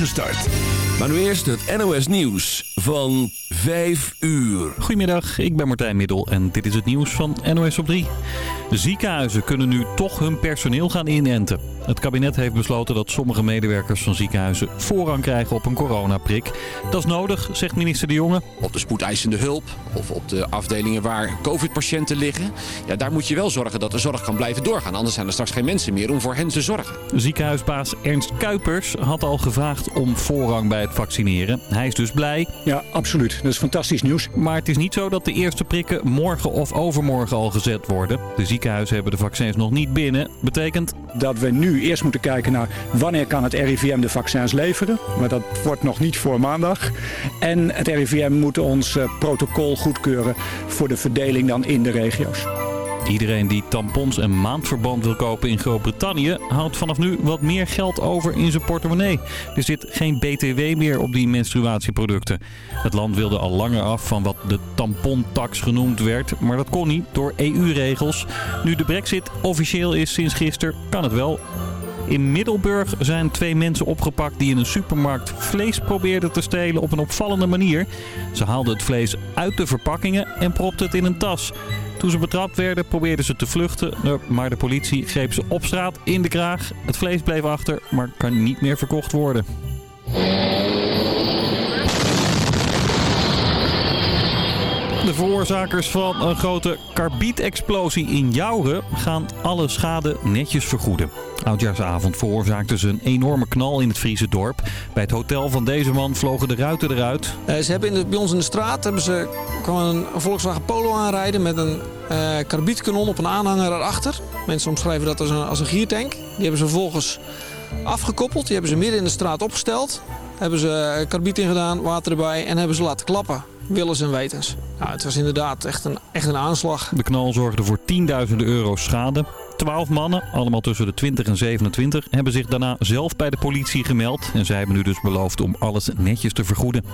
start. Maar nu eerst het NOS Nieuws van 5 uur. Goedemiddag, ik ben Martijn Middel en dit is het nieuws van NOS op 3. Ziekenhuizen kunnen nu toch hun personeel gaan inenten. Het kabinet heeft besloten dat sommige medewerkers van ziekenhuizen voorrang krijgen op een coronaprik. Dat is nodig, zegt minister De Jonge. Op de spoedeisende hulp of op de afdelingen waar covid-patiënten liggen. Ja, daar moet je wel zorgen dat de zorg kan blijven doorgaan. Anders zijn er straks geen mensen meer om voor hen te zorgen. Ziekenhuisbaas Ernst Kuipers had al gevraagd om voorrang bij het vaccineren. Hij is dus blij. Ja, absoluut. Dat is fantastisch nieuws. Maar het is niet zo dat de eerste prikken morgen of overmorgen al gezet worden. De ziekenhuizen hebben de vaccins nog niet binnen. Betekent dat we nu eerst moeten kijken naar wanneer kan het RIVM de vaccins leveren. Maar dat wordt nog niet voor maandag. En het RIVM moet ons eh, protocol goedkeuren voor de verdeling dan in de regio's. Iedereen die tampons en maandverband wil kopen in Groot-Brittannië houdt vanaf nu wat meer geld over in zijn portemonnee. Er zit geen BTW meer op die menstruatieproducten. Het land wilde al langer af van wat de tampontax genoemd werd, maar dat kon niet door EU-regels. Nu de brexit officieel is sinds gisteren, kan het wel. In Middelburg zijn twee mensen opgepakt die in een supermarkt vlees probeerden te stelen op een opvallende manier. Ze haalden het vlees uit de verpakkingen en propten het in een tas. Toen ze betrapt werden probeerden ze te vluchten, maar de politie greep ze op straat in de kraag. Het vlees bleef achter, maar kan niet meer verkocht worden. De veroorzakers van een grote karbietexplosie in Jouren gaan alle schade netjes vergoeden. Oudjaarsavond veroorzaakten ze een enorme knal in het Friese dorp. Bij het hotel van deze man vlogen de ruiten eruit. Uh, ze hebben in de, bij ons in de straat hebben ze, kwam een, Volkswagen Polo aanrijden met een uh, karbietkanon op een aanhanger erachter. Mensen omschrijven dat als een, als een giertank. Die hebben ze vervolgens afgekoppeld. Die hebben ze midden in de straat opgesteld. Hebben ze karbiet ingedaan, water erbij en hebben ze laten klappen willens en wetens. Nou, het was inderdaad echt een, echt een aanslag. De knal zorgde voor tienduizenden euro schade. Twaalf mannen, allemaal tussen de 20 en 27, hebben zich daarna zelf bij de politie gemeld. En zij hebben nu dus beloofd om alles netjes te vergoeden.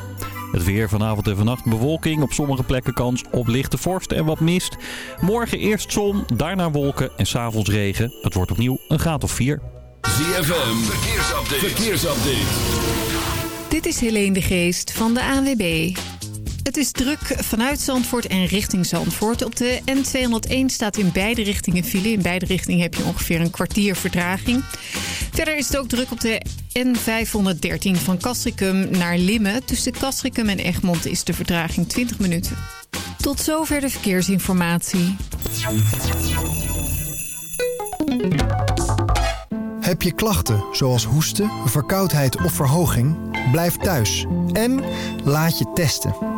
Het weer vanavond en vannacht bewolking. Op sommige plekken kans op lichte vorst en wat mist. Morgen eerst zon, daarna wolken en s'avonds regen. Het wordt opnieuw een graad of 4. ZFM, verkeersupdate. verkeersupdate. Dit is Helene de Geest van de ANWB. Het is druk vanuit Zandvoort en richting Zandvoort. Op de N201 staat in beide richtingen file. In beide richtingen heb je ongeveer een kwartier vertraging. Verder is het ook druk op de N513 van Castricum naar Limmen. Tussen Castricum en Egmond is de vertraging 20 minuten. Tot zover de verkeersinformatie. Heb je klachten zoals hoesten, verkoudheid of verhoging? Blijf thuis en laat je testen.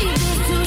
Baby,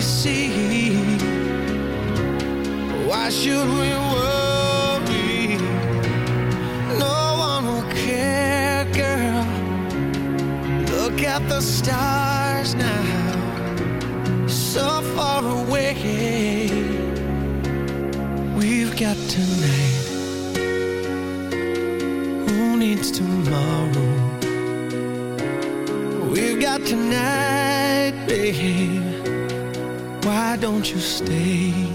see, why should we worry? No one will care, girl. Look at the stars now, so far away. We've got tonight. Don't you stay?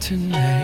Tonight.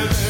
Living.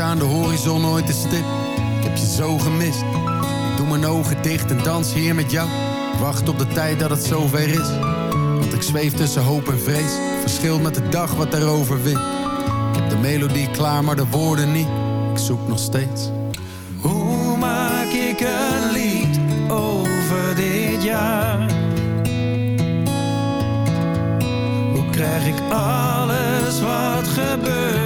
Aan de horizon ooit een stip? Ik heb je zo gemist. Ik doe mijn ogen dicht en dans hier met jou. Wacht op de tijd dat het zover is. Want ik zweef tussen hoop en vrees. Verschilt met de dag wat erover wint. Ik heb de melodie klaar, maar de woorden niet. Ik zoek nog steeds. Hoe maak ik een lied over dit jaar? Hoe krijg ik alles wat gebeurd is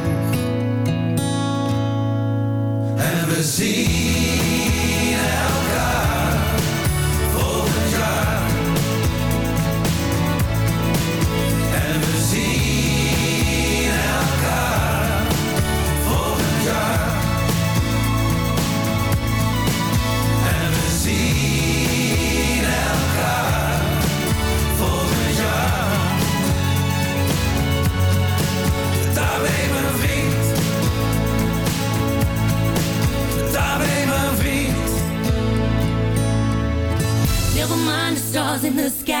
see the sky.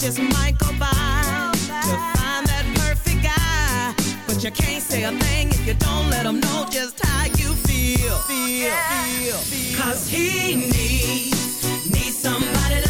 just might go by to find that perfect guy. But you can't say a thing if you don't let him know just how you feel. Feel, feel, feel. Cause he needs, needs somebody to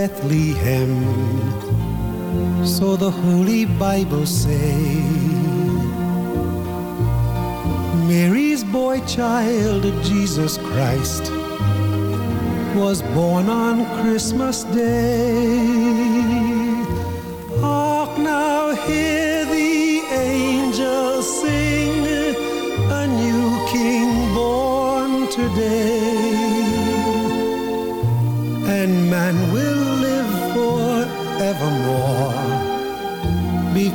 Bethlehem, so the Holy Bible say, Mary's boy child, Jesus Christ, was born on Christmas Day.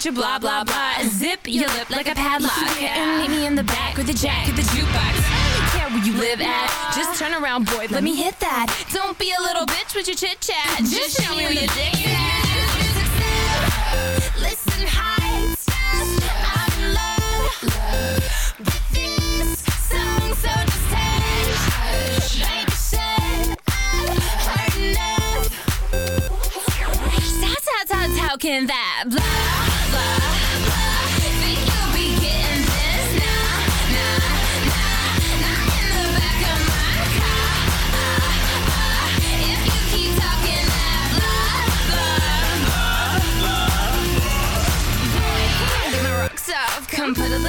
with your blah blah blah. Zip your lip like a padlock. And meet me in the back with the jack of the jukebox. I don't care where you live at. Just turn around, boy. Let me hit that. Don't be a little bitch with your chit chat. Just show me where your dick at. Listen, heights. I'm in love with this song, so just hush. Baby said I've heard enough. How, how, how, how can that blah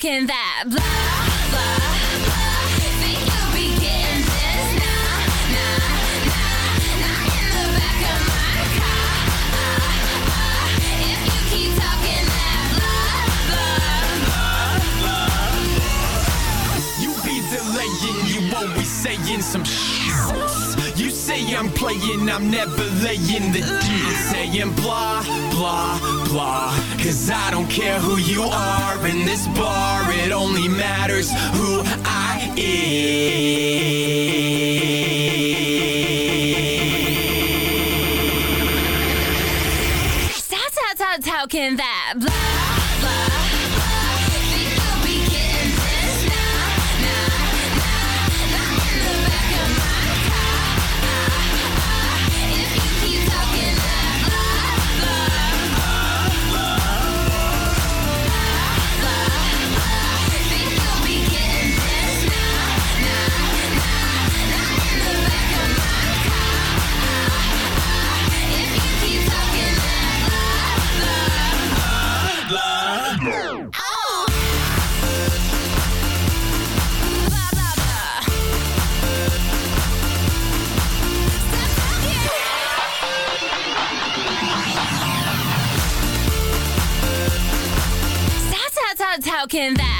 can that blah, blah, blah Think you'll be getting this in the back of my car If you keep talking that blah, blah, blah You be delaying, you saying some shit. Say I'm playing, I'm never laying the deal. Saying blah, blah, blah. Cause I don't care who you are in this bar, it only matters who I How, how, how, how can that blah, Can that?